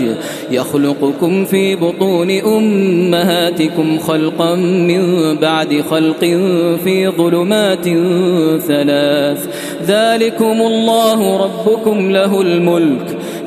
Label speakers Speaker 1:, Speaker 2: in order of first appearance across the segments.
Speaker 1: الزواج يخلقكم في بطون أمهاتكم خلقا من بعد خلق في ظلمات ثلاث. ذلكم الله ربكم له الملك.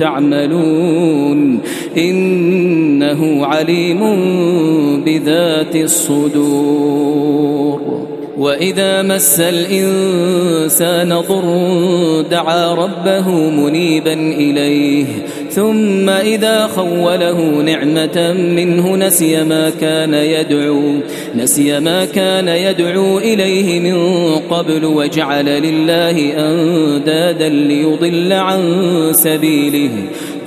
Speaker 1: تعملون. إنه عليم بذات الصدور. وإذا مس الإنسان ضر دعا ربه منيبا إليه. ثم إذا خوله نعمة منه نسي ما كان يدعو نسي ما كان يدعو إليه من قبل وجعل لله أندادا ليضل عن سبيله.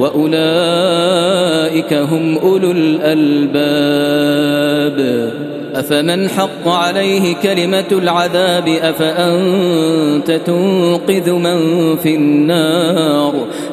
Speaker 1: وأولئك هم أولو الألباب. أفمن حق عليه كلمة العذاب؟ أفأنت تنقذ من في النار؟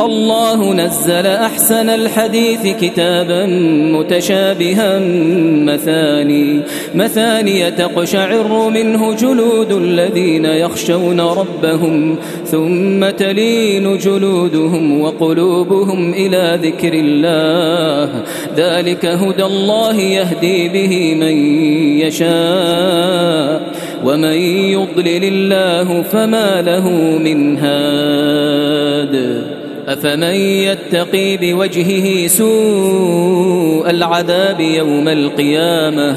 Speaker 1: الله نزل أحسن الحديث كتابا متشابها مثاني مثاني تقشعر منه جلود الذين يخشون ربهم ثم تلين جلودهم وقلوبهم إلى ذكر الله ذلك هدى الله يهدي به من يشاء ومن يضلل الله فما له من هاد. أفمن يتقي بوجهه سوء العذاب يوم القيامة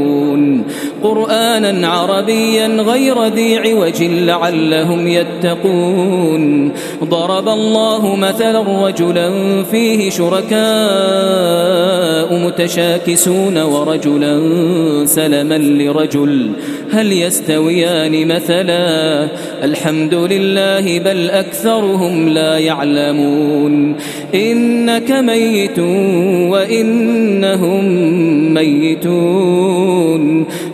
Speaker 1: يعلمون قرآنا عربيا غير ذي عوج لعلهم يتقون. ضرب الله مثلا رجلا فيه شركاء متشاكسون ورجلا سلما لرجل. هل يستويان مثلا؟ الحمد لله بل أكثرهم لا يعلمون. إنك ميت وإنهم ميتون.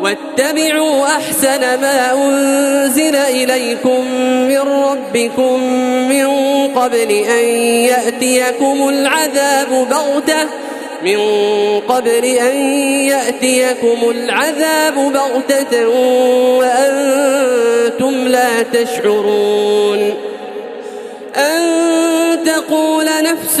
Speaker 2: واتبعوا أحسن ما أنزل إليكم من ربكم من قبل أن يأتيكم العذاب بغتة من قبل أن يأتيكم العذاب بغتة وأنتم لا تشعرون أن تقول نفس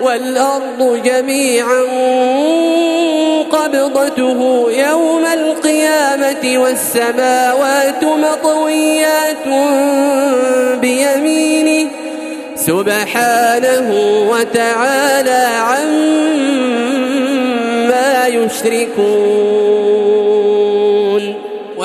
Speaker 2: والأرض جميعا قبضته يوم القيامة والسماوات مطويات بيمينه سبحانه وتعالى عما يشركون.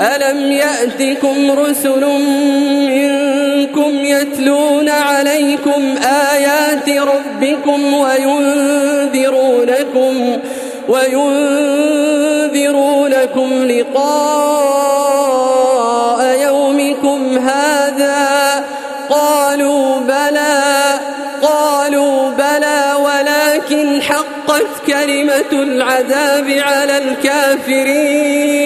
Speaker 2: ألم يأتكم رسل منكم يتلون عليكم آيات ربكم وينذرونكم وينذرونكم لقاء يومكم هذا قالوا بلى قالوا بلى ولكن حقت كلمة العذاب على الكافرين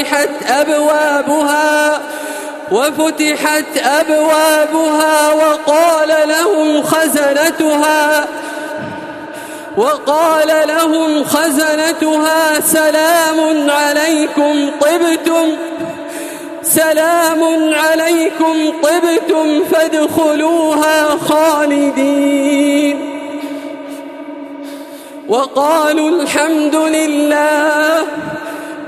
Speaker 2: وفتحت أبوابها وفتحت أبوابها وقال لهم خزنتها وقال لهم خزنتها سلام عليكم طبتم سلام عليكم طبتم فادخلوها خالدين. وقالوا الحمد لله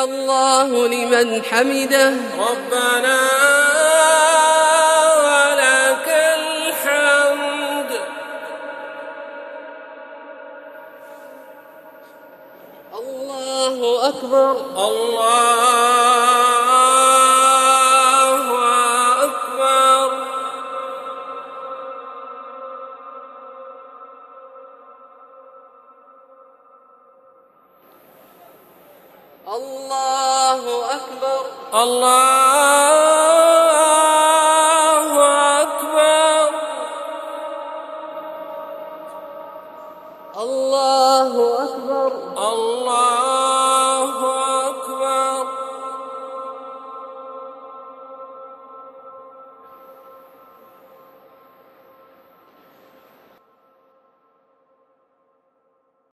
Speaker 2: سمع الله لمن حمده.
Speaker 3: ربنا ولك الحمد.
Speaker 2: الله أكبر.
Speaker 3: الله
Speaker 2: الله أكبر
Speaker 3: الله